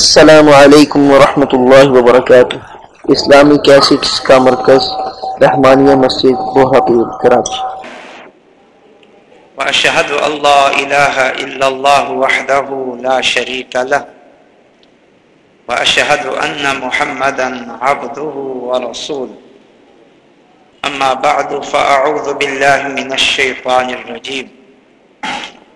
السلام علیکم ورحمۃ اللہ وبرکاتہ۔ اسلامی کیسٹس کا مرکز، رحمانیہ مسجد بہاپور کراچی وأشهد أن لا إله إلا الله وحده لا شريك له وأشهد أن محمدا عبده ورسوله أما بعد فأعوذ بالله من الشيطان الرجيم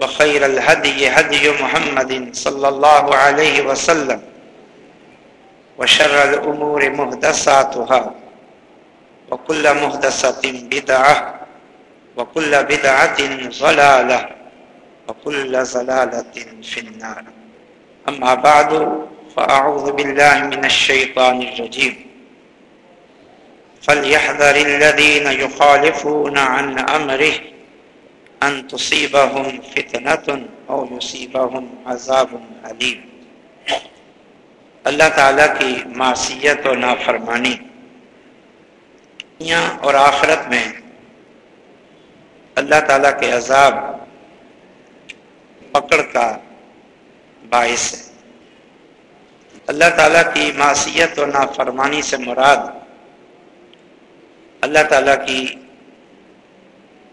وخير الهدي هدي محمد صلى الله عليه وسلم وشر الأمور مهدساتها وكل مهدسة بدعة وكل بدعة ضلالة وكل ضلالة في النار. أما بعد، فأعوذ بالله من الشيطان الرجيم. فليحذر الذين يخالفون عن أمره أن تصيبهم فتنة أو يصيبهم عذاب عليم اللہ تعالیٰ کی معصیت و نافرمانی۔ دنیا اور آخرت میں اللہ تعالیٰ کے عذاب پکڑ کا باعث ہے۔ اللہ تعالیٰ کی معصیت و نافرمانی سے مراد اللہ تعالیٰ کی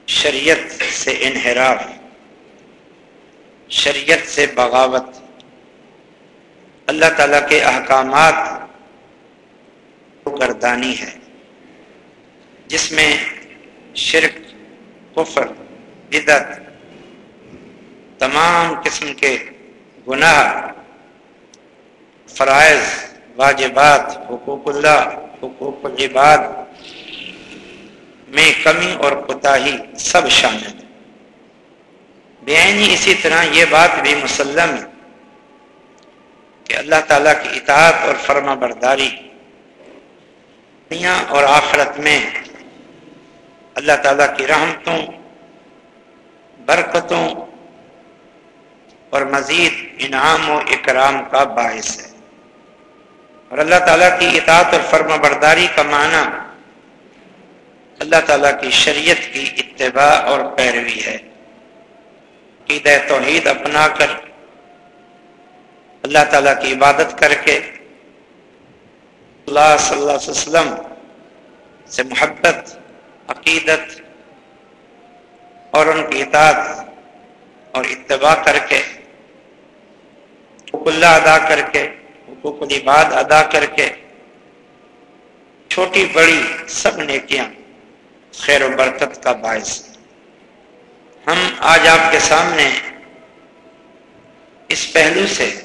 شریعت سے انحراف، شریعت سے بغاوت، اللہ تعالیٰ کے احکامات گردانی ہے، جس میں شرک، کفر بدت تمام قسم کے گناہ، فرائض، واجبات، حقوق اللہ، حقوق العباد میں کمی اور کوتاہی سب شامل ہے بےآنی اسی طرح یہ بات بھی مسلم ہے کہ اللہ تعالیٰ کی اطاعت اور فرما برداری دنیا اور آخرت میں اللہ تعالیٰ کی رحمتوں، برکتوں اور مزید انعام و اکرام کا باعث ہے۔ اور اللہ تعالیٰ کی اطاعت اور فرما برداری کا معنی اللہ تعالیٰ کی شریعت کی اتباع اور پیروی ہے۔ عید توحید اپنا کر، اللہ تعالیٰ کی عبادت کر کے اللہ صلی اللہ علیہ وسلم سے محبت، عقیدت اور ان کی اطاعت اور اتباع کر کے، حقوق اللہ ادا کر کے، حقوق العباد ادا کر کے، چھوٹی بڑی سب نیکیاں خیر و برکت کا باعث۔ ہم آج آپ کے سامنے اس پہلو سے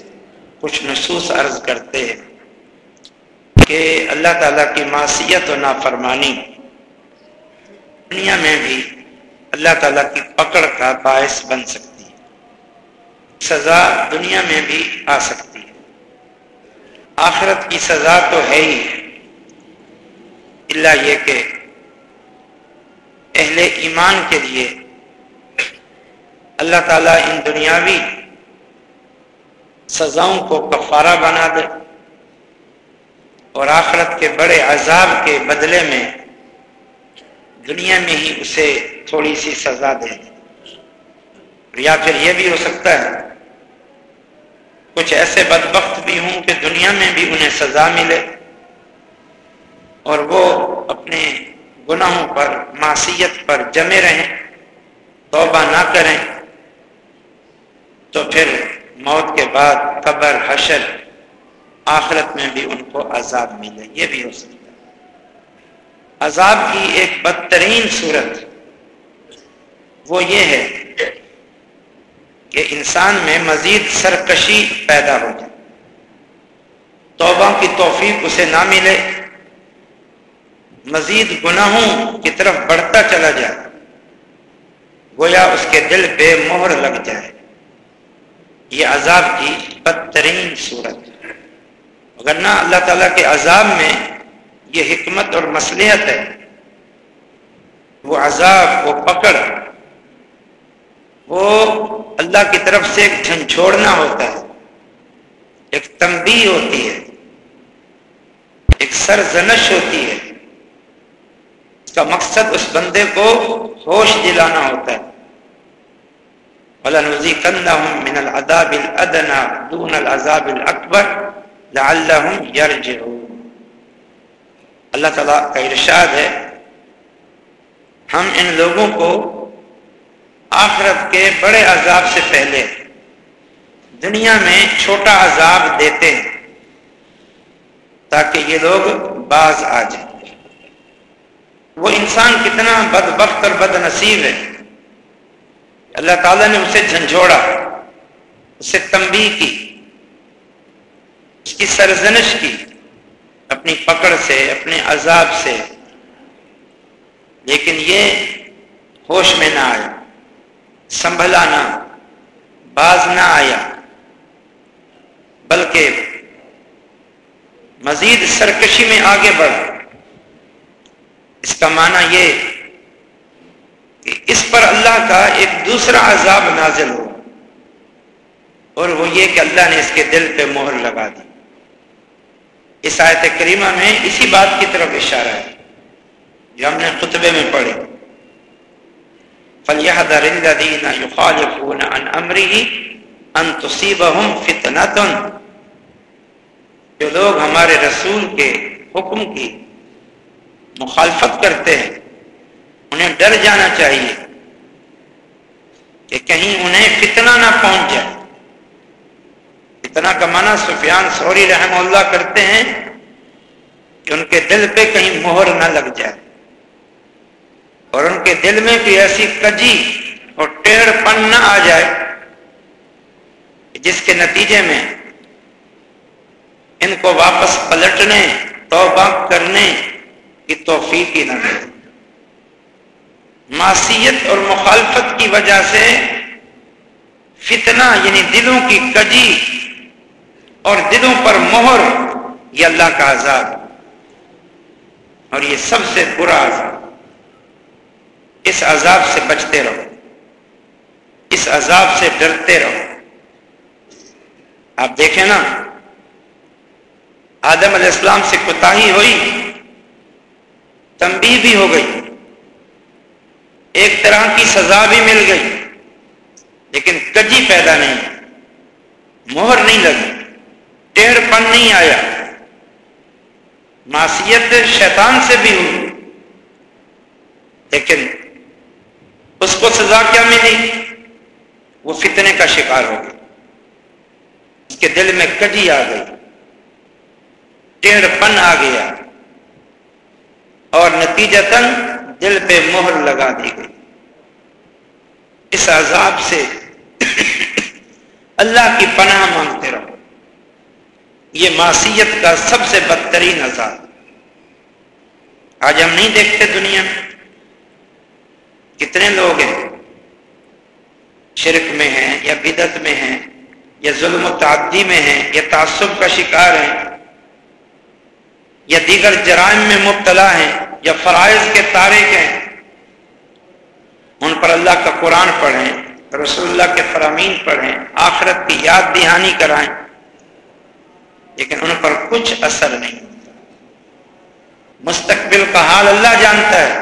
کچھ نصوص عرض کرتے ہیں کہ اللہ تعالیٰ کی معصیت و نافرمانی دنیا میں بھی اللہ تعالیٰ کی پکڑ کا باعث بن سکتی ہے۔ سزا دنیا میں بھی آ سکتی ہے۔ آخرت کی سزا تو ہے ہی۔ اللہ یہ کہ اہل ایمان کے لیے۔ اللہ تعالیٰ ان دنیاوی سزاؤں کو کفارہ بنا دے اور آخرت کے بڑے عذاب کے بدلے میں دنیا میں ہی اسے تھوڑی سی سزا دے۔ دے یا پھر یہ بھی ہو سکتا ہے، کچھ ایسے بدبخت بھی ہوں کہ دنیا میں بھی انہیں سزا ملے اور وہ اپنے گناہوں پر، معصیت پر جمے رہیں، توبہ نہ کریں، تو پھر موت کے بعد قبر، حشر، آخرت میں بھی ان کو عذاب ملے، یہ بھی ہو سکتا ہے۔ عذاب کی ایک بدترین صورت وہ یہ ہے کہ انسان میں مزید سرکشی پیدا ہو جائے۔ توبہ کی توفیق اسے نہ ملے مزید گناہوں کی طرف بڑھتا چلا جائے، گویا اس کے دل پہ مہر لگ جائے۔ یہ عذاب کی بدترین صورت اگر نہ اللہ تعالیٰ کے عذاب میں یہ حکمت اور مصلیحت ہے۔ وہ عذاب، وہ پکڑ، وہ اللہ کی طرف سے ایک جھنجھوڑنا ہوتا ہے۔ ایک تنبیہ ہوتی ہے۔ ایک سرزنش ہوتی ہے۔ اس کا مقصد اس بندے کو ہوش دلانا ہوتا ہے۔ وَلَنُزِيكَنَّهُم مِّنَ الْعَذَابِ الْأَدْنَى دُونَ الْعَذَابِ الْأَكْبَرِ لَعَلَّهُمْ يَرْجِعُونَ۔ اللہ تعالیٰ کا ارشاد ہے، ہم ان لوگوں کو آخرت کے بڑے عذاب سے پہلے دنیا میں چھوٹا عذاب دیتے ہیں تاکہ یہ لوگ باز آ جائیں۔ وہ انسان کتنا بدبخت اور بد نصیب ہے۔ اللہ تعالیٰ نے اسے جھنجھوڑا، اسے تنبیہ کی، اس کی سرزنش کی، اپنی پکڑ سے، اپنے عذاب سے۔ لیکن یہ ہوش میں نہ آیا سنبھلا نہ باز نہ آیا۔ بلکہ مزید سرکشی میں آگے بڑھ اس کا معنی یہ کہ اس پر اللہ کا ایک دوسرا عذاب نازل ہو اور وہ یہ کہ اللہ نے اس کے دل پہ مہر لگا دی۔ اس آیت کریمہ میں اسی بات کی طرف اشارہ ہے جو ہم نے خطبے میں پڑھے فَلْيَحْذَرِ الَّذِينَ يُخَالِفُونَ عَنْ أَمْرِهِ أَن تُصِيبَهُمْ فِتْنَةٌ۔ جو لوگ ہمارے رسول کے حکم کی مخالفت کرتے ہیں۔ انہیں ڈر جانا چاہیے کہ کہیں انہیں فتنہ نہ پہنچ جائے۔ فتنہ کا معنی سفیان سوری رحم اللہ کرتے ہیں کہ ان کے دل پہ کہیں مہر نہ لگ جائے۔ اور ان کے دل میں کوئی ایسی کجی اور ٹیڑھ پن نہ آ جائے جس کے نتیجے میں ان کو واپس پلٹنے، توبہ کرنے کی توفیق ہی نہ ملے۔ معصیت اور مخالفت کی وجہ سے فتنہ یعنی دلوں کی کجی اور دلوں پر مہر یہ اللہ کا عذاب۔ اور یہ سب سے برا عذاب۔ اس عذاب سے بچتے رہو۔ اس عذاب سے ڈرتے رہو۔ آپ دیکھیں نا، آدم علیہ السلام سے کوتاہی ہوئی۔ تنبیہ بھی ہو گئی۔ ایک طرح کی سزا بھی مل گئی، لیکن کجی پیدا نہیں۔ مہر نہیں لگی، ٹیڑھ پن نہیں آیا۔ معصیت شیطان سے بھی ہوئی۔ لیکن اس کو سزا کیا ملی؟ وہ فتنے کا شکار ہو گئی۔ اس کے دل میں کجی آ گئی۔ ٹیڑھ پن آ گیا۔ اور نتیجتاً دل پہ مہر لگا دی گئی۔ اس عذاب سے اللہ کی پناہ مانگتے رہو۔ یہ معصیت کا سب سے بدترین عذاب۔ آج ہم نہیں دیکھتے دنیا۔ میں کتنے لوگ ہیں شرک میں ہیں یا بدت میں ہیں یا ظلم و تعدی میں ہیں یا تعصب کا شکار ہیں۔ یا دیگر جرائم میں مبتلا ہیں یا فرائض کے تارک ہیں، ان پر اللہ کا قرآن پڑھیں، رسول اللہ کے فرامین پڑھیں، آخرت کی یاد دہانی کرائیں، لیکن ان پر کچھ اثر نہیں۔ مستقبل کا حال اللہ جانتا ہے،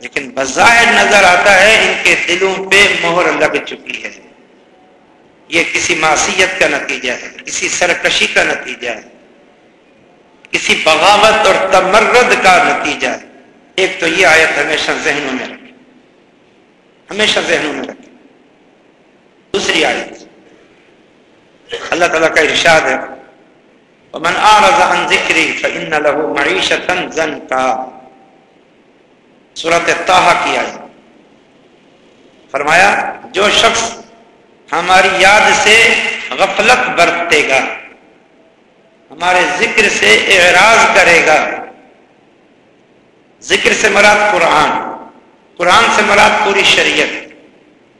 لیکن بظاہر نظر آتا ہے ان کے دلوں پہ مہر لگ چکی ہے۔ یہ کسی معصیت کا نتیجہ ہے، کسی سرکشی کا نتیجہ ہے۔ کسی بغاوت اور تمرد کا نتیجہ ہے۔ ایک تو یہ آیت ہمیشہ ذہنوں میں رکھے ہمیشہ ذہنوں میں رکھے دوسری آیت۔ اللہ تعالیٰ کا ارشاد ہے۔ ومن اعرض عن ذکری فان له معیشتا زنکا سورۃ کی آیت۔ فرمایا، جو شخص ہماری یاد سے غفلت برتے گا ہمارے ذکر سے اعراض کرے گا۔ ذکر سے مراد قرآن قرآن سے مراد پوری شریعت۔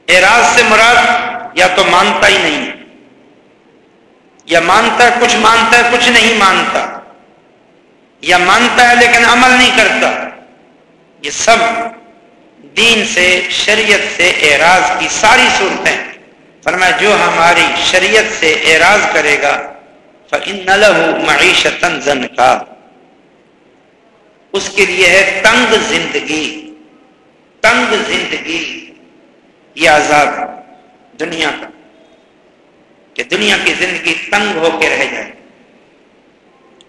اعراض سے مراد یا تو مانتا ہی نہیں، یا مانتا ہے، کچھ مانتا ہے، کچھ نہیں مانتا۔ یا مانتا ہے لیکن عمل نہیں کرتا۔ یہ سب دین سے، شریعت سے اعراض کی ساری صورتیں۔ فرمایا، جو ہماری شریعت سے اعراض کرے گا فَإِنَّ لَهُ مَعِيشَةً زَنْكَا اس کے لیے ہے تنگ زندگی۔ تنگ زندگی۔ یہ عذاب دنیا کا۔ کہ دنیا کی زندگی تنگ ہو کے رہ جائے۔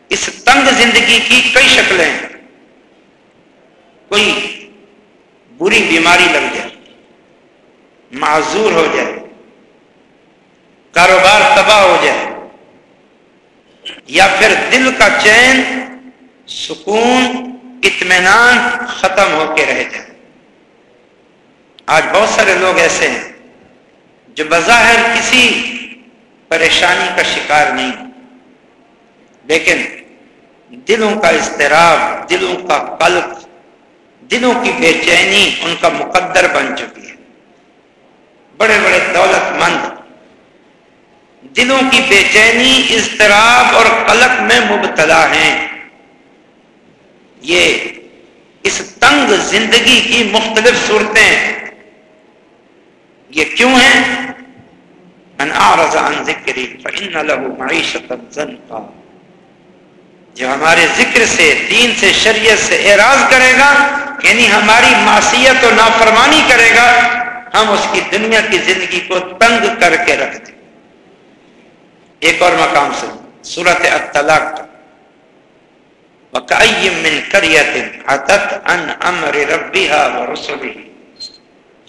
اس تنگ زندگی کی کئی شکلیں ہیں۔ کوئی بری بیماری لگ جائے۔ معذور ہو جائے۔ کاروبار تباہ ہو جائے۔ یا پھر دل کا چین، سکون، اطمینان ختم ہو کے رہ جائے۔ آج بہت سارے لوگ ایسے ہیں جو بظاہر کسی پریشانی کا شکار نہیں لیکن دلوں کا اضطراب، دلوں کا قلق، دلوں کی بے چینی ان کا مقدر بن چکی ہے۔ بڑے بڑے دولت مند دلوں کی بے چینی، اضطراب اور قلق میں مبتلا ہیں۔ یہ اس تنگ زندگی کی مختلف صورتیں یہ کیوں ہیں؟ ان اعرض عن ذکری فإن له معیشتا زنقا۔ جو ہمارے ذکر سے، دین سے، شریعت سے اعراض کرے گا یعنی ہماری معصیت و نافرمانی کرے گا، ہم اس کی دنیا کی زندگی کو تنگ کر کے رکھ دیں۔ ایک اور مقام سے صورت الطلاق. وكأي من قرية عتت عن أمر ربها ورسله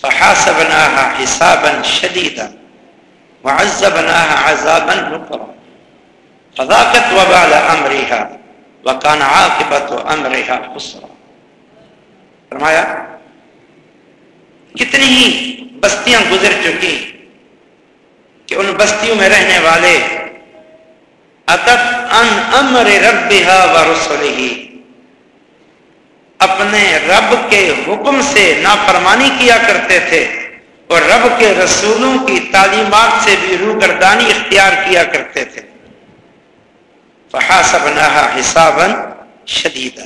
فحاسبناها حسابا شديدا وعذبناها عذابا نكرا. فذاقت وبال أمرها وكان عاقبة أمرها خسرا. فرمایا، کتنی ہی بستیاں گزر چکی کہ ان بستیوں میں رہنے والے ان امر اپنے رب کے حکم سے نافرمانی کیا کرتے تھے اور رب کے رسولوں کی تعلیمات سے بھی روگردانی اختیار کیا کرتے تھے۔ فحاسب حسابا شدید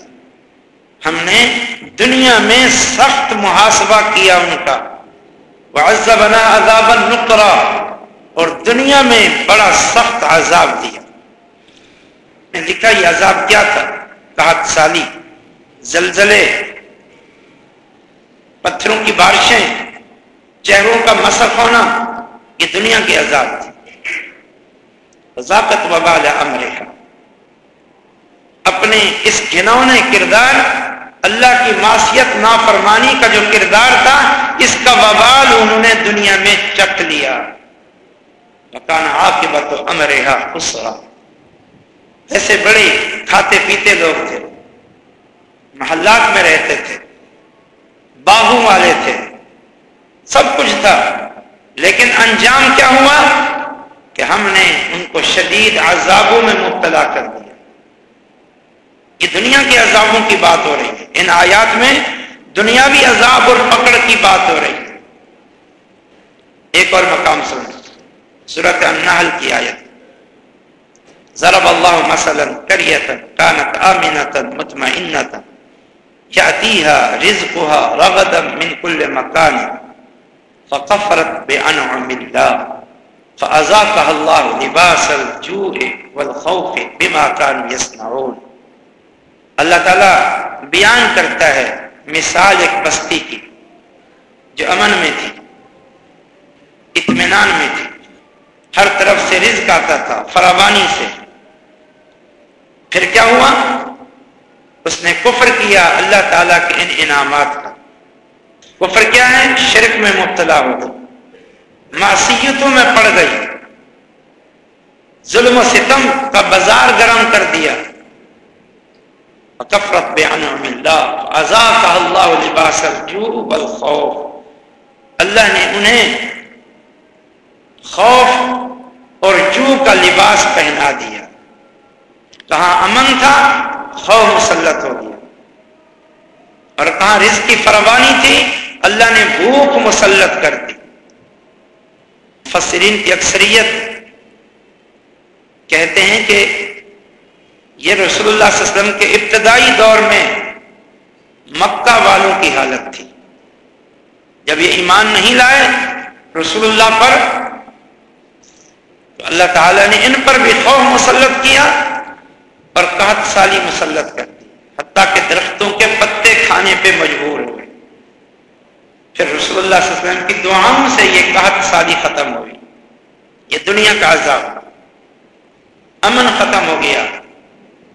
ہم نے دنیا میں سخت محاسبہ کیا ان کا۔ وعذبنا عذابا نقرا۔ اور دنیا میں بڑا سخت عذاب دیا۔ نے لکھا یہ عذاب کیا تھا؟ کہا، سالی، زلزلے، پتھروں کی بارشیں، چہروں کا مسق ہونا یہ دنیا کے عذاب تھی ذاقت وبال امر اپنے اس گھنونے کردار اللہ کی معصیت نافرمانی کا جو کردار تھا، اس کا وبال انہوں نے دنیا میں چک لیا۔ مکان عاقبت امرحا خسرا۔ ایسے بڑے کھاتے پیتے لوگ تھے۔ محلات میں رہتے تھے۔ باغوں والے تھے۔ سب کچھ تھا۔ لیکن انجام کیا ہوا؟ کہ ہم نے ان کو شدید عذابوں میں مبتلا کر دیا۔ یہ دنیا کے عذابوں کی بات ہو رہی ہے۔ ان آیات میں دنیاوی عذاب اور پکڑ کی بات ہو رہی ہے۔ ایک اور مقام سن صورت النحل کی آیت۔ ضرب الله مثلا قرية كانت آمنة، مطمئنة. يأتيها رزقها رغدا من كل مكان. فكفرت بأنعم الله. فأذاقها الله لباس الجوع والخوف بما كانوا يصنعون. اللہ تعالی بیان کرتا ہے مثال ایک بستی کی، جو امن میں تھی، اطمینان میں تھی۔ ہر طرف سے رزق آتا تھا، فراوانی سے۔ پھر کیا ہوا؟ اس نے کفر کیا، اللہ تعالیٰ کے ان انعامات کا۔ کفر کیا ہے؟ شرک میں مبتلا ہو گئی۔ معصیتوں میں پڑ گئی۔ ظلم و ستم کا بازار گرم کر دیا۔ کفرت بیان اللہ آزاد اللہ لباس الجو اللہ نے انہیں خوف اور جو کا لباس پہنا دیا۔ کہاں امن تھا، خوف مسلط ہو گیا۔ اور کہاں رزق کی فروانی تھی؟ اللہ نے بھوک مسلط کر دی۔ فسرین کی اکثریت کہتے ہیں کہ یہ رسول اللہ صلی اللہ علیہ وسلم کے ابتدائی دور میں مکہ والوں کی حالت تھی۔ جب یہ ایمان نہیں لائے رسول اللہ پر، تو اللہ تعالیٰ نے ان پر بھی خوف مسلط کیا۔ اور قحط سالی مسلط کر دی حتیٰ کہ درختوں کے پتے کھانے پہ مجبور ہوئے پھر رسول اللہ صلی اللہ علیہ وسلم کی دعاؤں سے یہ قحط سالی ختم ہوئی یہ دنیا کا عذاب۔ امن ختم ہو گیا۔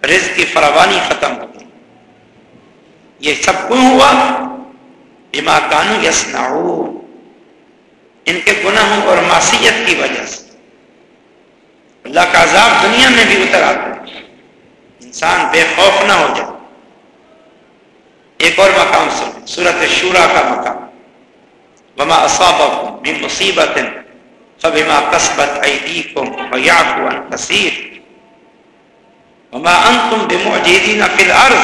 رزق کی فراوانی ختم ہو گئی۔ یہ سب کیوں ہوا؟ بما کانو یسنعو ان کے گناہوں اور معصیت کی وجہ سے۔ اللہ کا عذاب دنیا میں بھی اتر آتا ہے۔ انسان بے خوف نہ ہو جائے۔ ایک اور مقام سن سورت شورا کا مقام۔ وما اصابکم من مصیبت فبما قصبت ایدیکم ویعفو عن کثیر وما انتم بمعجزین فی الارض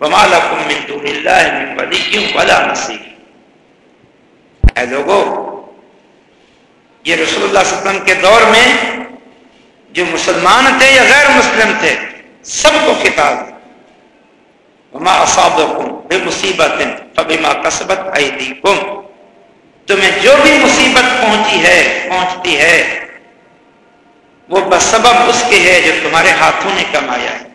وما لکم من دون اللہ من ولی ولا نصیر اے لوگو، یہ رسول اللہ صلی اللہ علیہ وسلم کے دور میں جو مسلمان تھے یا غیر مسلم تھے سب کو خطاب وما اصابکم بمصیبت فبما قصبت ایدیکم تمہیں جو بھی مصیبت پہنچی ہے، پہنچتی ہے، وہ بسبب اس کے ہے جو تمہارے ہاتھوں نے کمایا ہے۔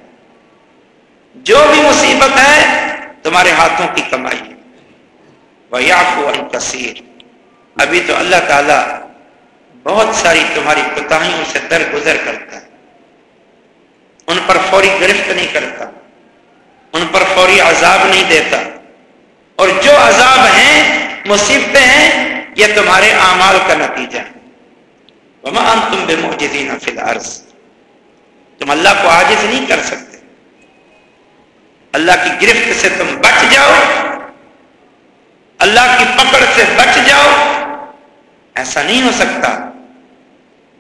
جو بھی مصیبت ہے، تمہارے ہاتھوں کی کمائی ہے۔ وہ کثیر ابھی تو اللہ تعالی بہت ساری تمہاری کوتاہیوں سے در گزر کرتا ہے۔ ان پر فوری گرفت نہیں کرتا، ان پر فوری عذاب نہیں دیتا۔ اور جو عذاب ہیں، مصیبتیں ہیں، یہ تمہارے اعمال کا نتیجہ ہے۔ وما انتم بمعجزین فی الارض تم اللہ کو عاجز نہیں کر سکتے۔ اللہ کی گرفت سے تم بچ جاؤ۔ اللہ کی پکڑ سے بچ جاؤ۔ ایسا نہیں ہو سکتا۔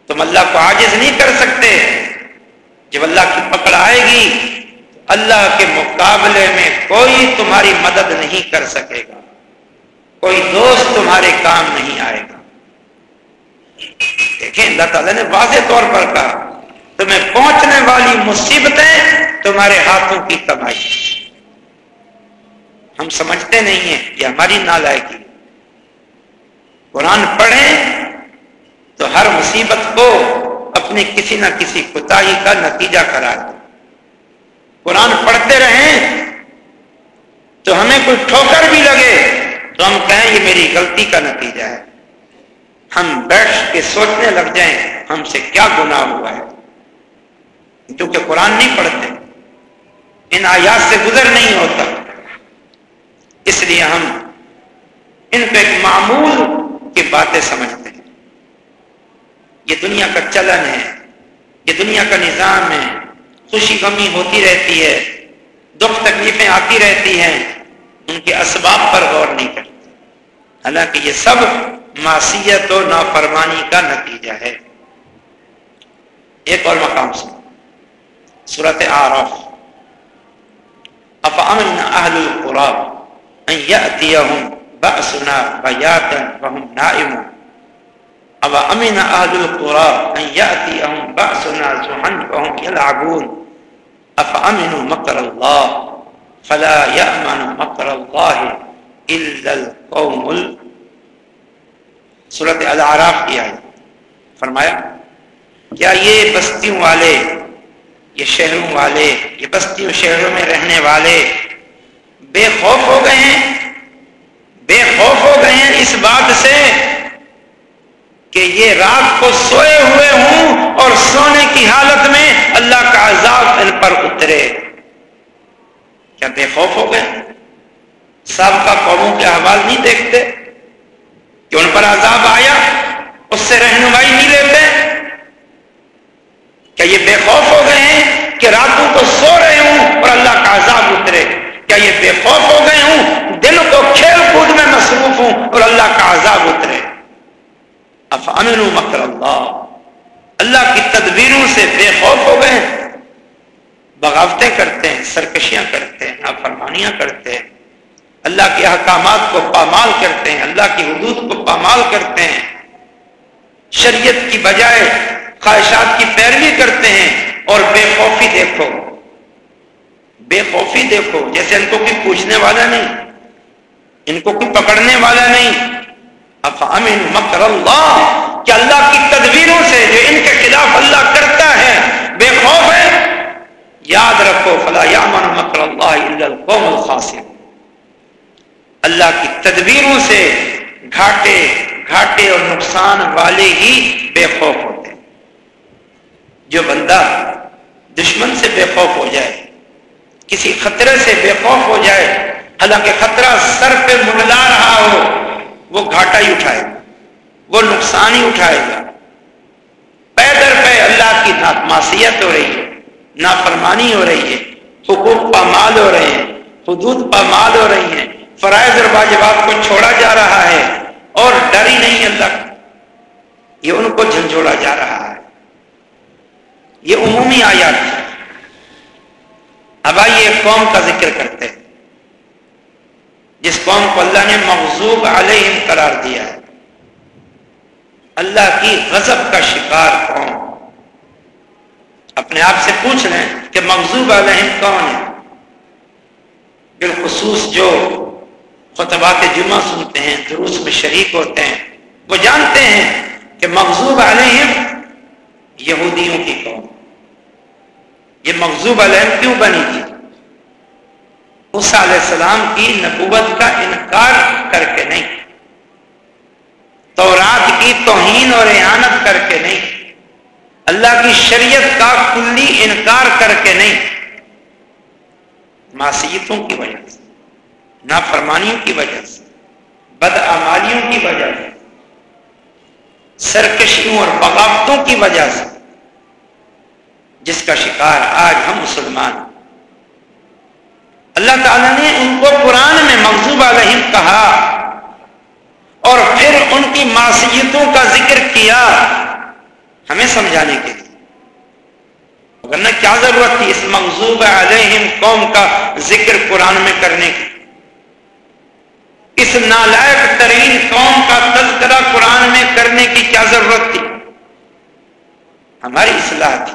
تم اللہ کو عاجز نہیں کر سکتے۔ جب اللہ کی پکڑ آئے گی، اللہ کے مقابلے میں کوئی تمہاری مدد نہیں کر سکے گا۔ کوئی دوست تمہارے کام نہیں آئے گا۔ دیکھیں، اللہ تعالیٰ نے واضح طور پر کہا، تمہیں پہنچنے والی مصیبتیں تمہارے ہاتھوں کی کمائی۔ ہم سمجھتے نہیں ہیں یہ ہماری نالائکی۔ قرآن پڑھیں تو ہر مصیبت کو اپنے کسی نہ کسی کوتا کا نتیجہ کرا دیں قرآن پڑھتے رہیں تو ہمیں کوئی ٹھوکر بھی لگے تو ہم کہیں یہ میری غلطی کا نتیجہ ہے۔ ہم بیٹھ کے سوچنے لگ جائیں ہم سے کیا گناہ ہوا ہے۔ کیونکہ قرآن نہیں پڑھتے، ان آیات سے گزر نہیں ہوتا۔ اس لیے ہم ان پہ ایک معمول کی باتیں سمجھتے ہیں۔ یہ دنیا کا چلن ہے، یہ دنیا کا نظام ہے۔ خوشی غمی ہوتی رہتی ہے، دکھ تکلیفیں آتی رہتی ہیں۔ ان کے اسباب پر غور نہیں کرتے۔ حالانکہ یہ سب معصیت و نافرمانی کا نتیجہ ہے۔ ایک اور مقام سے صورت آرف افامن اہل القراب ان یاتیہم بأسنا بیاتا وهم نائمون۔ او امن اهل القرى ان ياتيهم باسنا زحا وهم يلعبون افامنوا مكر الله فلا يامن مكر الله الا القوم صورت العراف کی آئی فرمایا، کیا یہ بستیوں والے، یہ شہروں والے، یہ بستیوں شہروں میں رہنے والے بے خوف ہو گئے ہیں؟ بے خوف ہو گئے ہیں اس بات سے؟ کہ یہ رات کو سوئے ہوئے ہوں اور سونے کی حالت میں اللہ کا عذاب ان پر اترے۔ کیا بے خوف ہو گئے؟ سابقہ قوموں کے احوال نہیں دیکھتے؟ کہ ان پر عذاب آیا، اس سے رہنمائی نہیں لیتے؟ کیا یہ بے خوف ہو گئے ہیں کہ راتوں کو سو رہے ہوں اور اللہ کا عذاب اترے؟ کیا یہ بے خوف ہو گئے ہوں؟ دل کو کھیل کود میں مصروف ہوں اور اللہ کا عذاب اترے؟ افامن مکر اللہ۔ اللہ کی تدبیروں سے بے خوف ہو گئے۔ بغاوتیں کرتے ہیں، سرکشیاں کرتے ہیں، نافرمانیاں کرتے ہیں۔ اللہ کے احکامات کو پامال کرتے ہیں، اللہ کی حدود کو پامال کرتے ہیں۔ شریعت کی بجائے خواہشات کی پیروی کرتے ہیں اور بے خوفی دیکھو۔ بے خوفی دیکھو، جیسے ان کو کوئی پوچھنے والا نہیں، ان کو کوئی پکڑنے والا نہیں۔ افامن مکر اللہ، کہ اللہ کی تدبیروں سے جو ان کے خلاف اللہ کرتا ہے، بے خوف ہے۔ یاد رکھو، فلا یامن مکر اللہ القوم الخاسر اللہ کی تدبیروں سے گھاٹے گھاٹے اور نقصان والے ہی بے خوف ہوتے ہیں۔ جو بندہ دشمن سے بے خوف ہو جائے، کسی خطرے سے بے خوف ہو جائے، حالانکہ خطرہ سر پہ منگلا رہا ہو وہ گھاٹا ہی اٹھائے گا، وہ نقصان ہی اٹھائے گا۔ پیدر پہ اللہ کی ناکماسیت ہو رہی ہے، نافرمانی ہو رہی ہے، حقوق پامال ہو رہے ہیں، حدود پامال ہو رہی ہیں۔ فرائض اور واجبات کو چھوڑا جا رہا ہے اور ڈر ہی نہیں اللہ یہ ان کو جھنجھوڑا جا رہا ہے۔ یہ عمومی آیات ہے اب آئیے قوم کا ذکر کرتے ہیں۔ جس قوم کو اللہ نے مغزوب علیہم قرار دیا ہے۔ اللہ کی غضب کا شکار قوم۔ اپنے آپ سے پوچھ لیں کہ مغزوب علیہم کون ہے؟ بالخصوص جو خطبات جمعہ سنتے ہیں، دروس میں شریک ہوتے ہیں، وہ جانتے ہیں کہ مغزوب علیہم یہودیوں کی قوم۔ یہ مغزوب علیہم کیوں بنی تھی؟ اس علیہ السلام کی نبوت کا انکار کر کے نہیں۔ تورات کی توہین اور احانت کر کے نہیں۔ اللہ کی شریعت کا کلی انکار کر کے نہیں۔ معصیتوں کی وجہ سے، نافرمانیوں کی وجہ سے، بدعمالیوں کی وجہ سے، سرکشیوں اور بغاوتوں کی وجہ سے، جس کا شکار آج ہم مسلمان اللہ تعالیٰ نے ان کو قرآن میں مغزوب علیہم کہا اور پھر ان کی معصیتوں کا ذکر کیا ہمیں سمجھانے کے لیے۔ ورنہ کیا ضرورت تھی اس مغزوب علیہم قوم کا ذکر قرآن میں کرنے کی؟ اس نالائق ترین قوم کا تذکرہ قرآن میں کرنے کی کیا ضرورت تھی؟ ہماری اصلاح تھی،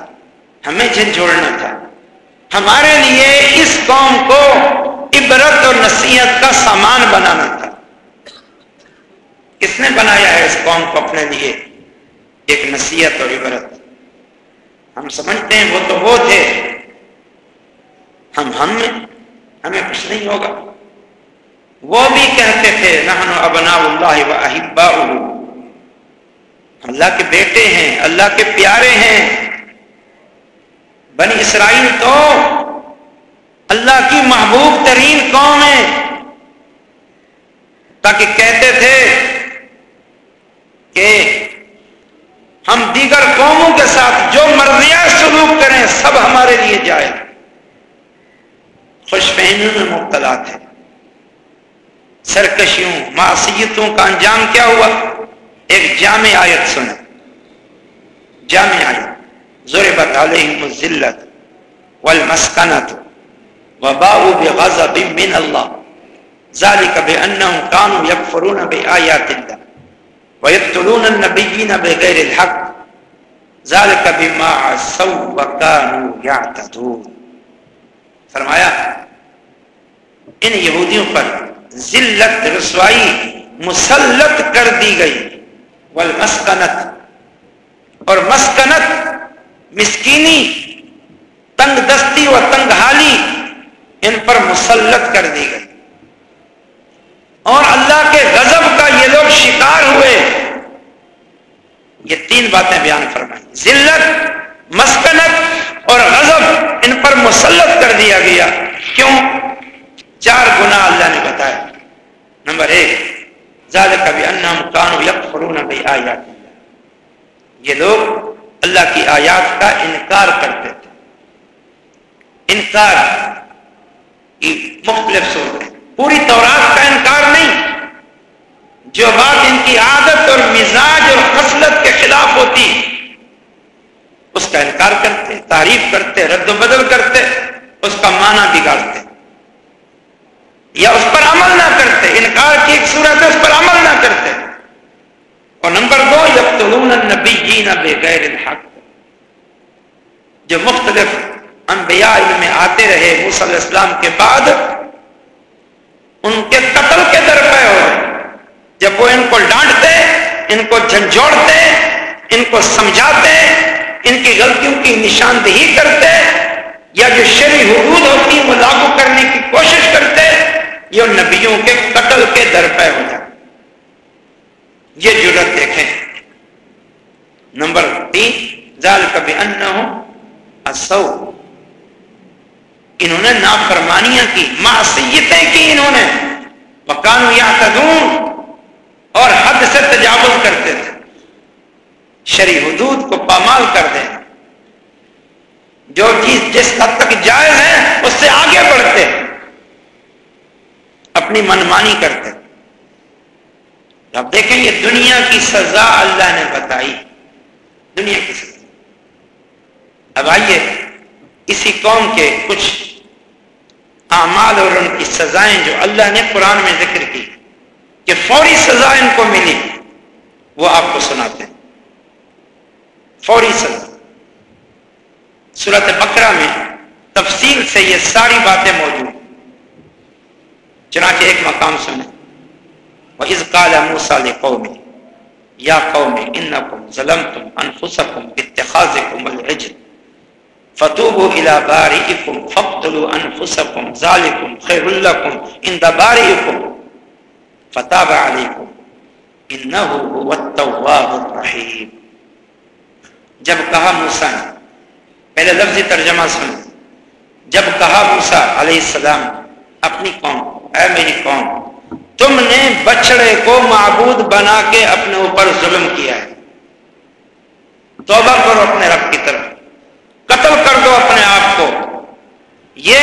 ہمیں جھنجھوڑنا تھا۔ ہمارے لیے اس قوم کو عبرت اور نصیحت کا سامان بنانا تھا۔ کس نے بنایا ہے اس قوم کو اپنے لیے؟ ایک نصیحت اور عبرت۔ ہم سمجھتے ہیں وہ تو وہ تھے۔ ہم ہم میں ہمیں کچھ نہیں ہوگا۔ وہ بھی کہتے تھے نحن ابنا اللہ و احبا اللہ کے بیٹے ہیں، اللہ کے پیارے ہیں۔ بنی اسرائیل تو اللہ کی محبوب ترین قوم ہے۔ تاکہ کہتے تھے کہ ہم دیگر قوموں کے ساتھ جو مرضیات سلوک کریں، سب ہمارے لیے جائے۔ خوش فہمیوں میں مبتلا تھے۔ سرکشیوں، معصیتوں کا انجام کیا ہوا؟ ایک جامع آیت سنیں۔ جامع آیت۔ ضربت علیہم الذلت والمسکنت وباؤوا بغضب من اللہ. ذلك بأنهم كانوا يكفرون بآيات الله ويقتلون النبيين بغير الحق. ذلك بما عصوا وكانوا يعتدون فرمایا، ان یہودیوں پر ذلت رسوائی مسلط کر دی گئی. والمسکنت اور مسکنت مسکینی، تنگ دستی و تنگ حالی ان پر مسلط کر دی گئی۔ اور اللہ کے غضب کا یہ لوگ شکار ہوئے۔ یہ تین باتیں بیان فرمائی ذلت، مسکنت اور غضب ان پر مسلط کر دیا گیا۔ کیوں؟ چار گنا اللہ نے بتایا نمبر ایک زیادہ کبھی انم کانو یک فرون آیات یہ لوگ اللہ کی آیات کا انکار کرتے تھے۔ انکار کی مختلف صورت پوری تورات کا انکار نہیں۔ جو بات ان کی عادت اور مزاج اور خصلت کے خلاف ہوتی، اس کا انکار کرتے، تعریف کرتے، رد و بدل کرتے، اس کا معنی بگاڑتے۔ یا اس پر عمل نہ کرتے، انکار کی ایک صورت ہے، اس پر عمل نہ کرتے۔ اور نمبر دو یب نبی جی نہ بے غیر الحق۔ جو مختلف انبیاء میں آتے رہے علیہ السلام کے بعد، ان کے قتل کے در پہ ہو۔ جب وہ ان کو ڈانٹتے، ان کو جھنجھوڑتے، ان کو سمجھاتے، ان کی غلطیوں کی نشاندہی کرتے، یا جو شری حدود ہوتی، وہ لاگو کرنے کی کوشش کرتے، یہ نبیوں کے قتل کے در پہ ہو جائے یہ جرت دیکھیں نمبر تین زال کبھی ان نہ ہو اصو انہوں نے نافرمانیاں کی۔ معصیتیں کی انہوں نے۔ مکانو یا اور حد سے تجاوز کرتے تھے۔ شری حدود کو پامال کر دیں۔ جو چیز جس حد تک جائز ہے، اس سے آگے بڑھتے۔ اپنی منمانی کرتے۔ اب دیکھیں یہ دنیا کی سزا اللہ نے بتائی۔ دنیا کی سزا۔ اب آئیے اسی قوم کے کچھ اعمال اور ان کی سزائیں جو اللہ نے قرآن میں ذکر کی کہ فوری سزا ان کو ملی، وہ آپ کو سناتے ہیں۔ فوری سزا۔ صورت بکرا میں تفصیل سے یہ ساری باتیں موجود۔ چنانچہ ایک مقام سنیں۔ وہ از کال موسال قومی یا قومی ان کم ظلم تم انفسکم اتخاذ کم العجل. فتوبوا الى بارئكم فاقتلوا انفسكم ذلكم خير لكم عند بارئكم. فتاب عليكم. انه هو التواب الرحيم. جب کہا موسیٰ نے، پہلے لفظی ترجمہ سن جب کہا موسیٰ علیہ السلام، اپنی قوم اے میری قوم تم نے بچڑے کو معبود بنا کے اپنے اوپر ظلم کیا ہے۔ توبہ کرو اپنے رب کی طرف۔ قتل کر دو اپنے آپ کو۔ یہ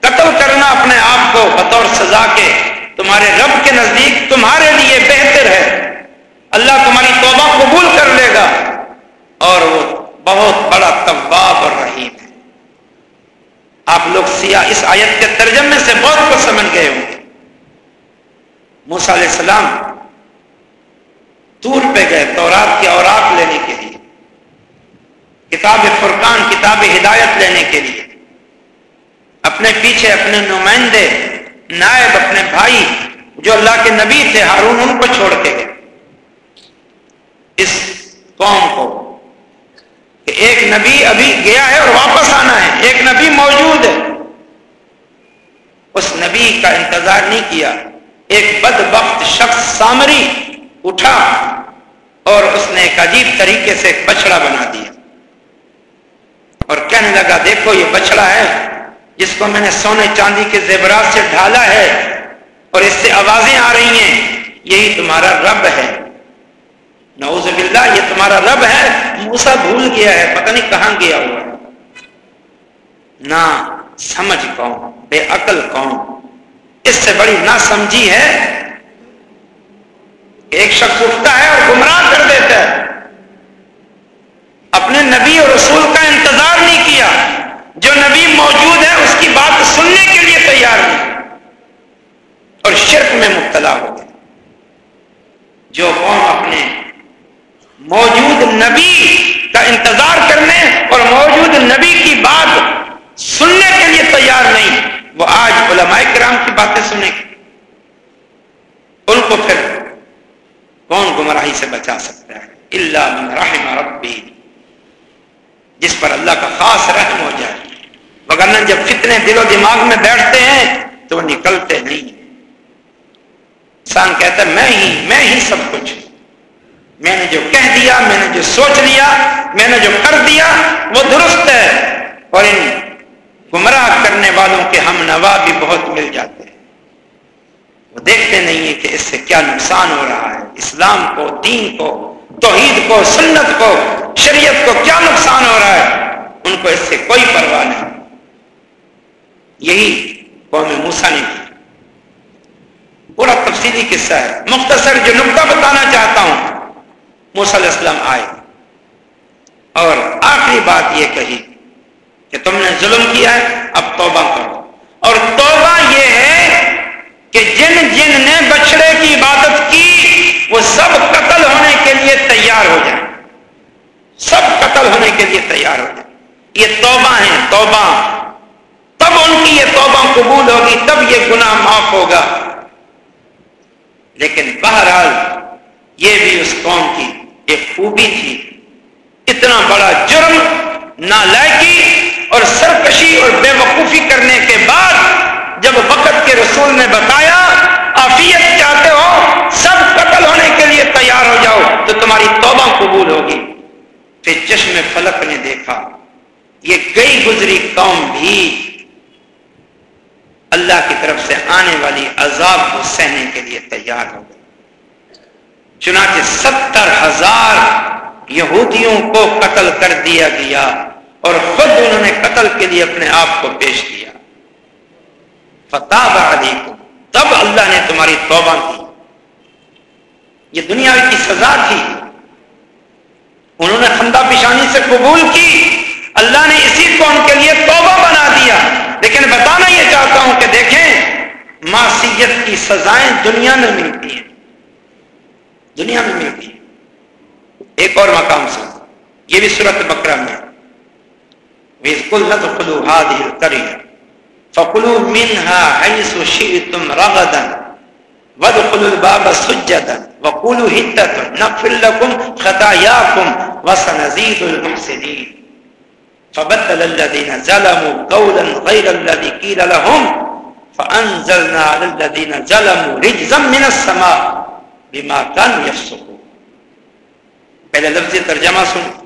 قتل کرنا اپنے آپ کو بطور سزا کے تمہارے رب کے نزدیک تمہارے لیے بہتر ہے۔ اللہ تمہاری توبہ قبول کر لے گا اور وہ بہت بڑا طباب اور رحیم ہے۔ آپ لوگ سیاہ اس آیت کے ترجمے سے بہت کچھ سمجھ گئے ہوں۔ گے موسیٰ علیہ السلام دور پہ گئے تورات کے اوراق لینے کے لیے، کتاب فرقان، کتاب ہدایت لینے کے لیے۔ اپنے پیچھے اپنے نمائندے، نائب اپنے بھائی جو اللہ کے نبی تھے، ہارون، ان کو چھوڑ کے گئے۔ اس قوم کو کہ ایک نبی ابھی گیا ہے اور واپس آنا ہے، ایک نبی موجود ہے۔ اس نبی کا انتظار نہیں کیا۔ ایک بد وقت شخص سامری اٹھا اور اس نے ایک عجیب طریقے سے بچڑا بنا دیا۔ اور کہنے لگا، دیکھو یہ بچڑا ہے، جس کو میں نے سونے چاندی کے زیورات سے ڈھالا ہے اور اس سے آوازیں آ رہی ہیں، یہی تمہارا رب ہے۔ نعوذ باللہ، یہ تمہارا رب ہے موسا بھول گیا ہے، پتہ نہیں کہاں گیا ہوا نہ سمجھ کون بے عقل کون اس سے بڑی نہ سمجھی ہے۔ ایک شخص اٹھتا ہے اور گمراہ کر دیتا ہے۔ اپنے نبی اور رسول کا انتظار نہیں کیا۔ جو نبی موجود ہے، اس کی بات سننے کے لیے تیار نہیں۔ اور شرک میں مبتلا ہو گئے جو قوم اپنے موجود نبی کا انتظار کرنے اور موجود نبی کی بات سننے کے لیے تیار نہیں۔ وہ آج علماء کرام کی باتیں سنے ان کو پھر کون گمراہی سے بچا سکتا ہے؟ اللہ من رحم ربی۔ جس پر اللہ کا خاص رحم ہو جائے۔ وغیرہ جب فتنے دل و دماغ میں بیٹھتے ہیں، تو وہ نکلتے نہیں۔ انسان کہتا ہے، میں ہی میں ہی سب کچھ۔ میں نے جو کہہ دیا، میں نے جو سوچ لیا، میں نے جو کر دیا، وہ درست ہے۔ اور ان گمراہ کرنے والوں کے ہم نوا بھی بہت مل جاتے ہیں۔ وہ دیکھتے نہیں ہیں کہ اس سے کیا نقصان ہو رہا ہے۔ اسلام کو، دین کو، توحید کو، سنت کو، شریعت کو کیا نقصان ہو رہا ہے؟ ان کو اس سے کوئی پرواہ نہیں۔ یہی قوم موسا نے کی۔ پورا تفصیلی قصہ ہے۔ مختصر جو نقطہ بتانا چاہتا ہوں۔ موسیٰ علیہ السلام آئے۔ اور آخری بات یہ کہی۔ کہ تم نے ظلم کیا ہے، اب توبہ کرو۔ اور توبہ یہ ہے کہ جن جن نے بچڑے کی عبادت کی، وہ سب قتل ہونے کے لیے تیار ہو جائیں۔ سب قتل ہونے کے لیے تیار ہو جائیں۔ یہ توبہ ہیں توبہ۔ تب ان کی یہ توبہ قبول ہوگی، تب یہ گناہ معاف ہوگا۔ لیکن بہرحال یہ بھی اس قوم کی ایک خوبی تھی۔ اتنا بڑا جرم، نالائکی اور سرکشی اور بے وقوفی کرنے کے بعد جب وقت کے رسول نے بتایا آفیت چاہتے ہو، سب قتل ہونے کے لیے تیار ہو جاؤ، تو تمہاری توبہ قبول ہوگی۔ پھر چشم فلک نے دیکھا، یہ گئی گزری قوم بھی اللہ کی طرف سے آنے والی عذاب کو سہنے کے لیے تیار ہو گئے چنانچہ ستر ہزار یہودیوں کو قتل کر دیا گیا۔ اور خود انہوں نے قتل کے لیے اپنے آپ کو پیش کیا۔ فتح علی کو تب اللہ نے تمہاری توبہ کی۔ یہ دنیا کی سزا تھی۔ انہوں نے خندہ پیشانی سے قبول کی۔ اللہ نے اسی کو ان کے لیے توبہ بنا دیا۔ لیکن بتانا یہ چاہتا ہوں کہ دیکھیں، معصیت کی سزائیں دنیا میں ملتی ہیں۔ دنیا میں ملتی ہیں۔ ایک اور مقام سے یہ بھی صورت بکرا میں۔ فکلو منها حيث شئتم رغدا وادخلوا الباب سجدا وقولوا هتة نغفر لكم خطاياكم وسنزيد المحسنين فبدل الذين ظلموا قولا غير الذي قيل لهم فانزلنا على الذين ظلموا رجزا من السماء بما كانوا يفسقون. پہلے لفظ ترجمہ سن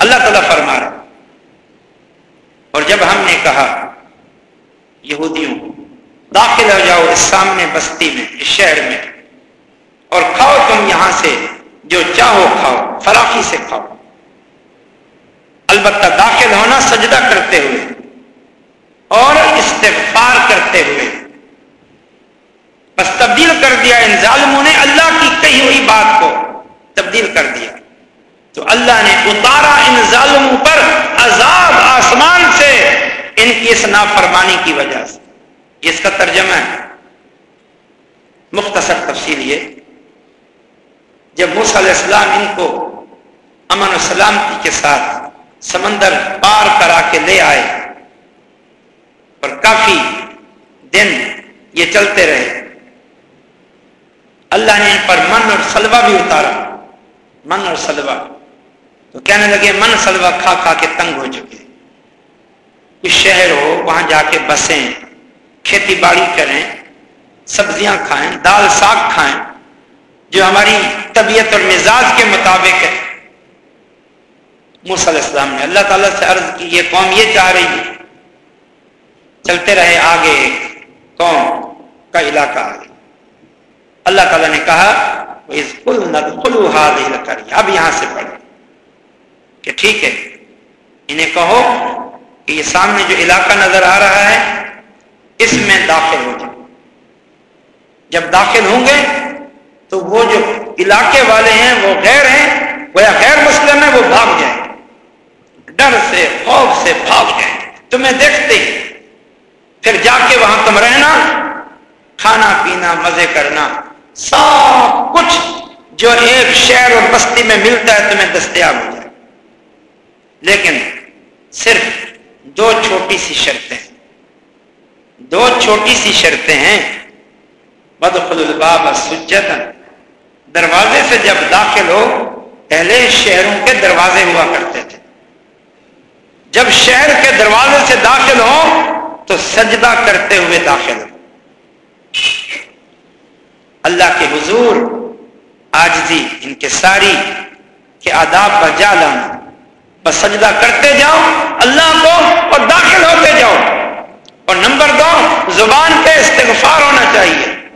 اللہ تعالیٰ فرما رہا اور جب ہم نے کہا، یہودیوں، داخل ہو جاؤ اس سامنے بستی میں، اس شہر میں، اور کھاؤ تم یہاں سے جو چاہو کھاؤ، فراخی سے کھاؤ۔ البتہ داخل ہونا سجدہ کرتے ہوئے اور استغفار کرتے ہوئے۔ بس تبدیل کر دیا ان ظالموں نے اللہ کی کہی ہوئی بات کو، تبدیل کر دیا۔ تو اللہ نے اتارا ان ظالموں پر عذاب آسمان سے ان کی اس نافرمانی کی وجہ سے۔ اس کا ترجمہ ہے۔ مختصر تفصیل یہ۔ جب علیہ السلام ان کو امن و سلامتی کے ساتھ سمندر پار کرا کے لے آئے اور کافی دن یہ چلتے رہے۔ اللہ نے ان پر من اور سلوا بھی اتارا۔ من اور سلوا تو کہنے لگے، من سلوا کھا کھا کے تنگ ہو چکے. کچھ شہر ہو، وہاں جا کے بسیں، کھیتی باڑی کریں، سبزیاں کھائیں، دال ساگ کھائیں، جو ہماری طبیعت اور مزاج کے مطابق ہے۔ علیہ السلام نے اللہ تعالیٰ سے عرض کی، یہ قوم یہ چاہ رہی ہے، چلتے رہے آگے، قوم کا علاقہ آگے. اللہ تعالیٰ نے کہا اب یہاں سے پڑھے کہ ٹھیک ہے، انہیں کہو کہ یہ سامنے جو علاقہ نظر آ رہا ہے، اس میں داخل ہو جائے جب داخل ہوں گے، تو وہ جو علاقے والے ہیں، وہ غیر ہیں وہ یا غیر مسلم ہے وہ بھاگ جائیں۔ ڈر سے، خوف سے بھاگ جائیں۔ تمہیں دیکھتے ہی۔ پھر جا کے وہاں تم رہنا، کھانا پینا، مزے کرنا، سب کچھ جو ایک شہر اور بستی میں ملتا ہے، تمہیں دستیاب ہو جائے۔ لیکن صرف دو چھوٹی سی شرطیں دو چھوٹی سی شرطیں ہیں۔ بدخل الباب سجت دروازے سے جب داخل ہو، پہلے شہروں کے دروازے ہوا کرتے تھے۔ جب شہر کے دروازے سے داخل ہو، تو سجدہ کرتے ہوئے داخل ہو۔ اللہ کے حضور آج ان کے ساری کے آداب بجا لانا۔ بس سجدہ کرتے جاؤ، اللہ کو، اور داخل ہوتے جاؤ۔ اور نمبر دو، زبان پہ استغفار ہونا چاہیے۔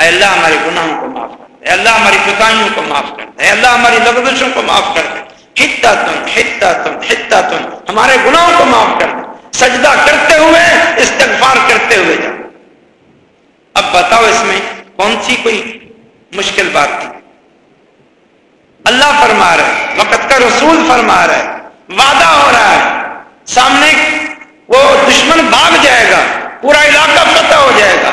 اے اللہ ہمارے گناہوں کو معاف کر دے۔ اللہ ہماری کوتاہیوں کو معاف کر دے۔ اللہ ہماری لغزشوں کو معاف کر دے۔ تم تم۔ ہمارے گناہوں کو معاف کر دے۔ سجدہ کرتے ہوئے، استغفار کرتے ہوئے جاؤ۔ اب بتاؤ اس میں کون سی کوئی مشکل بات تھی؟ اللہ فرما رہا ہے وقت کا رسول فرما رہا ہے وعدہ ہو رہا ہے۔ سامنے وہ دشمن بھاگ جائے گا، پورا علاقہ فتح ہو جائے گا۔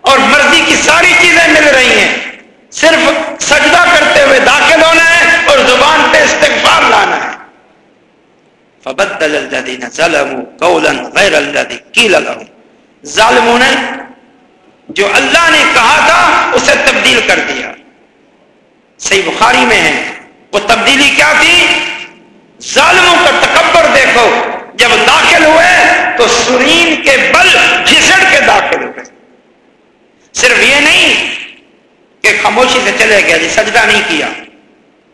اور مرضی کی ساری چیزیں مل رہی ہیں۔ صرف سجدہ کرتے ہوئے داخل ہونا ہے اور زبان پہ استغفار لانا ہے۔ فبدل الذين ظلموا قولا غير الذي قيل لهم۔ ظالموں نے جو اللہ نے کہا تھا، اسے تبدیل کر دیا۔ صحیح بخاری میں ہے۔ وہ تبدیلی کیا تھی؟ ظالموں کا تکبر دیکھو۔ جب داخل ہوئے تو سرین کے بل گھسڑ کے داخل ہوئے۔ صرف یہ نہیں کہ خاموشی سے چلے گیا جی سجدہ نہیں کیا۔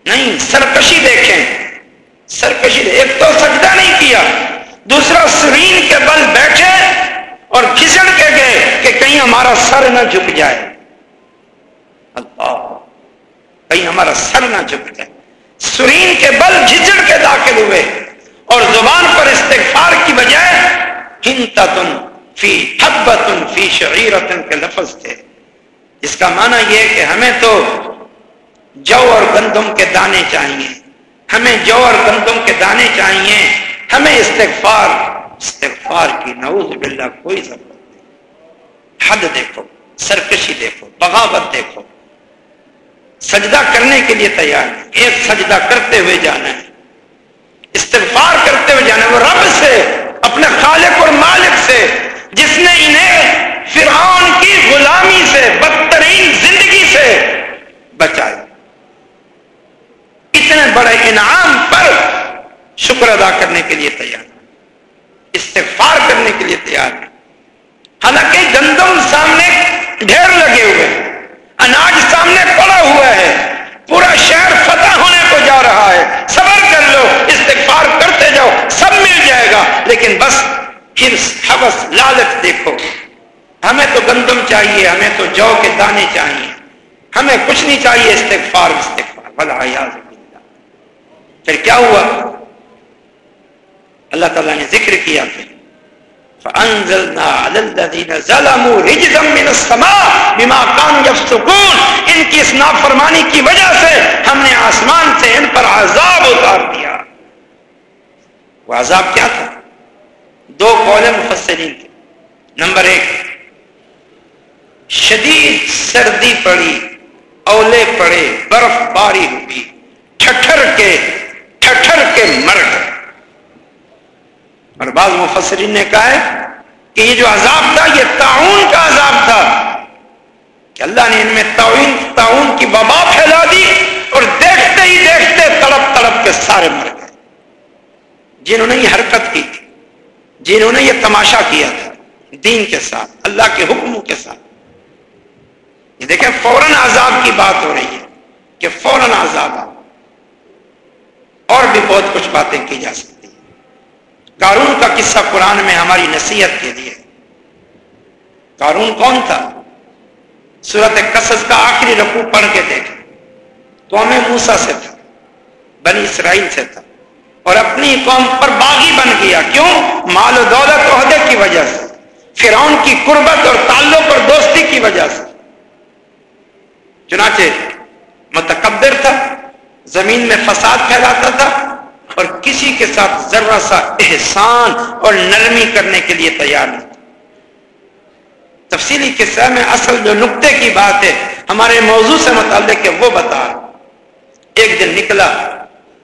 نہیں، سرکشی دیکھیں۔ سرکشی ایک تو سجدہ نہیں کیا۔ دوسرا، سرین کے بل بیٹھے اور کھسڑ کے گئے کہ کہیں ہمارا سر نہ جھک جائے۔ اللہ۔ کہیں ہمارا سر نہ جھک جائے۔ سرین کے بل جھچڑ کے داخل ہوئے۔ اور زبان پر استغفار کی بجائے ہنتن فی حبتن فی شعیرتن کے لفظ تھے۔ اس کا معنی یہ کہ ہمیں تو جو اور گندم کے دانے چاہیے۔ ہمیں جو اور گندم کے دانے چاہیے۔ ہمیں استغفار استغفار کی نعوذ باللہ کوئی ضرورت نہیں۔ حد دیکھو، سرکشی دیکھو، بغاوت دیکھو۔ سجدہ کرنے کے لیے تیار ہے۔ ایک سجدہ کرتے ہوئے جانا ہے۔ استغفار کرتے ہوئے جانا ہے۔ وہ رب سے، اپنے خالق اور مالک سے، جس نے انہیں فرعون کی غلامی سے، بدترین زندگی سے بچایا۔ اتنے بڑے انعام پر شکر ادا کرنے کے لیے تیار۔ استغفار کرنے کے لیے تیار۔ حالانکہ گندم سامنے ڈھیر لگے ہوئے اناج سامنے پڑا ہوا ہے۔ پورا شہر فتح ہونے کو جا رہا ہے۔ صبر کر لو، استغفار کرتے جاؤ، سب مل جائے گا۔ لیکن بس حوث لالچ دیکھو۔ ہمیں تو گندم چاہیے، ہمیں تو جو کے دانے چاہیے۔ ہمیں کچھ نہیں چاہیے، استغفار استغفار۔ بلا پھر کیا ہوا؟ اللہ تعالیٰ نے ذکر کیا۔ پھر فانزلنا على الذين ظلموا رجزا من السماء بما كانوا يفسقون۔ ان کی اس نافرمانی کی وجہ سے ہم نے آسمان سے ان پر عذاب اتار دیا۔ وہ عذاب کیا تھا؟ دو قول مفسرین تھے۔ نمبر ایک، شدید سردی پڑی، اولے پڑے، برف باری ہوئی ٹھٹر کے ٹھٹر کے مر گئے اور بعض مفسرین نے کہا ہے کہ یہ جو عذاب تھا، یہ تعاون کا عذاب تھا کہ اللہ نے ان میں تعاون تعاون کی وبا پھیلا دی اور دیکھتے ہی دیکھتے تڑپ تڑپ کے سارے مر گئے۔ جنہوں نے یہ حرکت کی تھی، جنہوں نے یہ تماشا کیا تھا، دین کے ساتھ، اللہ کے حکموں کے ساتھ۔ یہ دیکھیں، فوراً عذاب کی بات ہو رہی ہے کہ فوراً عذاب اور بھی بہت کچھ باتیں کی جا سکتی ہیں کارون کا قصہ قرآن میں ہماری نصیحت کے لیے۔ کارون کون تھا؟ صورت قصص کا آخری رقو پڑھ کے دیکھ قوم موسا سے تھا، بنی اسرائیل سے تھا۔ اور اپنی قوم پر باغی بن گیا۔ کیوں؟ مال و دولت عہدے کی وجہ سے۔ فرعون کی قربت اور تعلق اور دوستی کی وجہ سے۔ چنانچہ متکبر تھا، زمین میں فساد پھیلاتا تھا۔ اور کسی کے ساتھ ذرا سا احسان اور نرمی کرنے کے لیے تیار نہیں۔ تفصیلی قصہ میں اصل جو نقطے کی بات ہے، ہمارے موضوع سے متعلق ہے، وہ بتا۔ ایک دن نکلا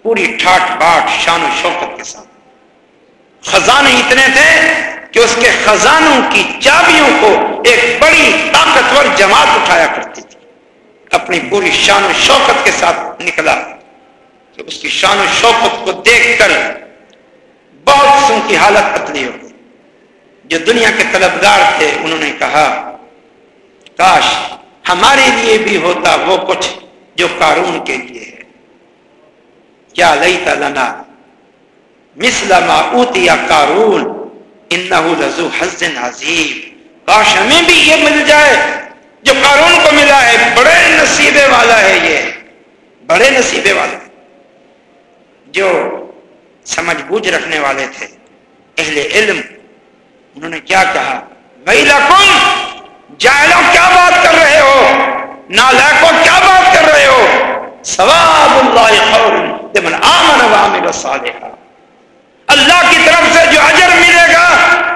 پوری ٹھاٹ باٹ شان و شوقت کے ساتھ۔ خزانے اتنے تھے کہ اس کے خزانوں کی چابیوں کو ایک بڑی طاقتور جماعت اٹھایا کرتی تھی۔ اپنی پوری شان و شوقت کے ساتھ نکلا۔ کہ اس کی شان و شوقت کو دیکھ کر بہت سن کی حالت پتلی ہو گئی۔ جو دنیا کے طلبگار تھے، انہوں نے کہا، کاش ہمارے لیے بھی ہوتا وہ کچھ جو قارون کے لیے ہے۔ کیا لئی لنا مسلم اوتیا کارون ان حسن عظیم۔ کاش ہمیں بھی یہ مل جائے، جو قارون کو ملا ہے، بڑے نصیبے والا ہے یہ۔ بڑے نصیبے والا ہے۔ جو سمجھ بوجھ رکھنے والے تھے، اہل علم، انہوں نے کیا کہا؟ بھائی لکم جائلو کیا بات کر رہے ہو؟ نالائکو کیا بات کر رہے ہو؟ ثواب اللہ خور آمن وعمل صالحا. اللہ کی طرف سے جو اجر ملے گا،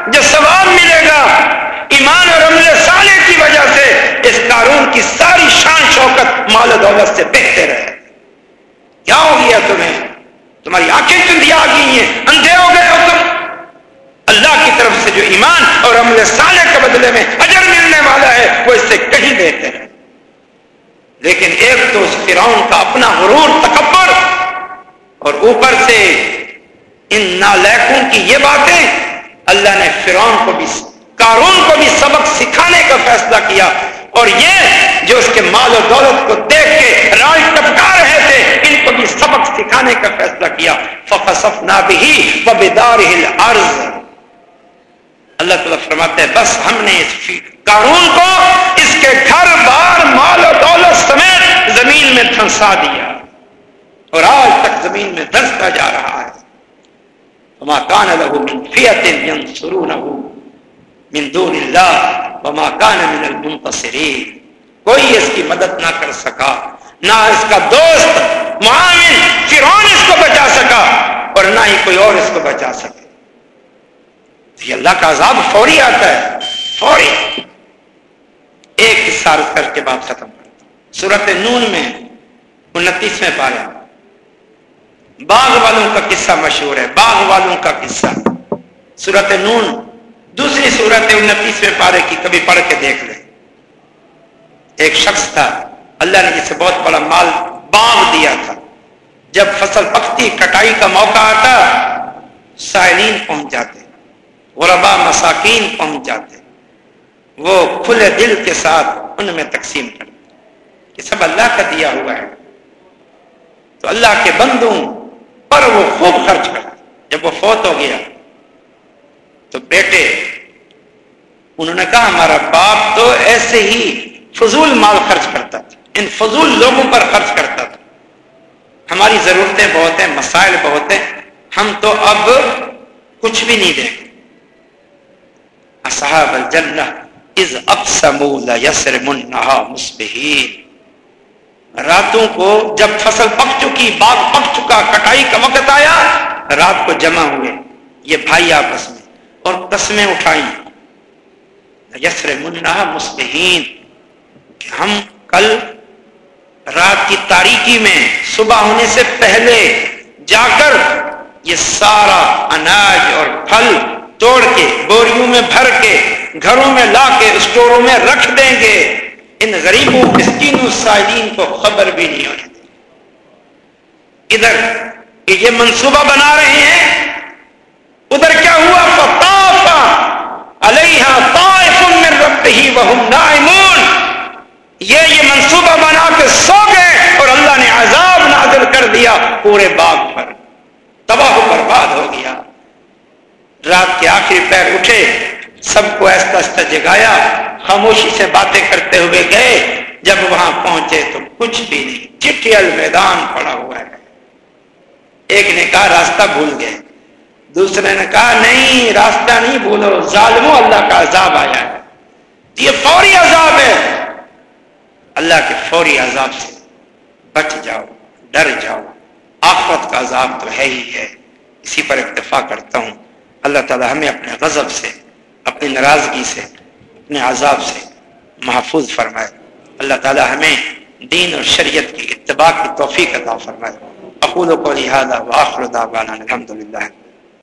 جو ثواب ملے گا، ایمان اور عمل صالح کی وجہ سے اس قارون کی ساری شان شوکت مال و دولت سے بہتر ہے کیا ہو گیا تمہیں؟ تمہاری آنکھیں چندیا آ گئی ہیں اندھے ہو گئے ہو تم اللہ کی طرف سے جو ایمان اور عمل صالح کے بدلے میں اجر ملنے والا ہے، وہ اس سے کہیں بہتر ہے۔ لیکن ایک تو اس فرعون کا اپنا غرور، تکبر، اور اوپر سے ان نالیکوں کی یہ باتیں، اللہ نے فرعون کو بھی کارون کو بھی سبق سکھانے کا فیصلہ کیا۔ اور یہ جو اس کے مال و دولت کو دیکھ کے راج ٹپکا رہے تھے، ان کو بھی سبق سکھانے کا فیصلہ کیا۔ فخصفنا بھی وبدار الارض اللہ تعالیٰ فرماتے ہیں، بس ہم نے اس قانون کو اس کے گھر، بار، مال و دولت سمیت زمین میں دھنسا دیا۔ اور آج تک زمین میں دھنستا جا رہا ہے۔ وما كان له من فئة ينصرونه۔ من دون الله وما كان من المنتصرين کوئی اس کی مدد نہ کر سکا، نہ اس کا دوست معاون فرعون اس کو بچا سکا اور نہ ہی کوئی اور اس کو بچا سکے۔ یہ اللہ کا عذاب فوری آتا ہے، فوری۔ ایک حصہ کر کے بات ختم کرتا سورت نون میں انتیسویں پارے باغ والوں کا قصہ مشہور ہے، باغ والوں کا قصہ۔ سورت نون دوسری سورت انتیسویں پارے کی کبھی پڑھ کے دیکھ لیں۔ ایک شخص تھا، اللہ نے جسے بہت بڑا مال باغ دیا تھا۔ جب فصل پکتی، کٹائی کا موقع آتا، سائلین پہنچ جاتے غربا مساکین پہنچ جاتے۔ وہ کھلے دل کے ساتھ ان میں تقسیم کرتے یہ سب اللہ کا دیا ہوا ہے۔ تو اللہ کے بندوں پر وہ خوب خرچ کرتا جب وہ فوت ہو گیا تو بیٹے، انہوں نے کہا، ہمارا باپ تو ایسے ہی فضول مال خرچ کرتا تھا، ان فضول لوگوں پر خرچ کرتا تھا۔ ہماری ضرورتیں بہت ہیں، مسائل بہت ہیں، ہم تو اب کچھ بھی نہیں دیں گے اصحاب الجنہ از اقسموا لیسرمنها مصبحین۔ راتوں کو جب فصل پک چکی، باغ پک چکا، کٹائی کا وقت آیا، رات کو جمع ہوئے، یہ بھائی آپس میں۔ اور قسمیں اٹھائی یسر منا مسبہین کہ ہم کل رات کی تاریکی میں صبح ہونے سے پہلے جا کر یہ سارا اناج اور پھل توڑ کے، بوریوں میں بھر کے، گھروں میں لا کے، اسٹوروں میں رکھ دیں گے۔ ان غریبوں، مسکینوں، سائلین کو خبر بھی نہیں ہونے ادھر یہ منصوبہ بنا رہے ہیں، ادھر کیا ہوا؟ فطافا علیہ طائف من ربہ نائمون۔ یہ یہ منصوبہ بنا کے سو گئے اور اللہ نے عذاب نازل کر دیا پورے باغ پر۔ تباہ برباد ہو گیا۔ رات کے آخری پیر اٹھے، سب کو ایسا ایسا جگایا، خاموشی سے باتیں کرتے ہوئے گئے۔ جب وہاں پہنچے تو کچھ بھی نہیں، چٹیل میدان پڑا ہوا ہے۔ ایک نے کہا، راستہ بھول گئے۔ دوسرے نے کہا، نہیں، راستہ نہیں بھولو ظالمو اللہ کا عذاب آیا ہے۔ یہ فوری عذاب ہے۔ اللہ کے فوری عذاب سے بچ جاؤ، ڈر جاؤ۔ آفت کا عذاب تو ہے ہی ہے۔ اسی پر اکتفا کرتا ہوں۔ اللہ تعالی ہمیں اپنے غضب سے، اپنی ناراضگی سے، اپنے عذاب سے محفوظ فرمائے۔ اللہ تعالی ہمیں دین اور شریعت کی اتباع کی توفیق عطا فرمائے۔ اقول کو لہٰذا واخر دعوانا الحمد للہ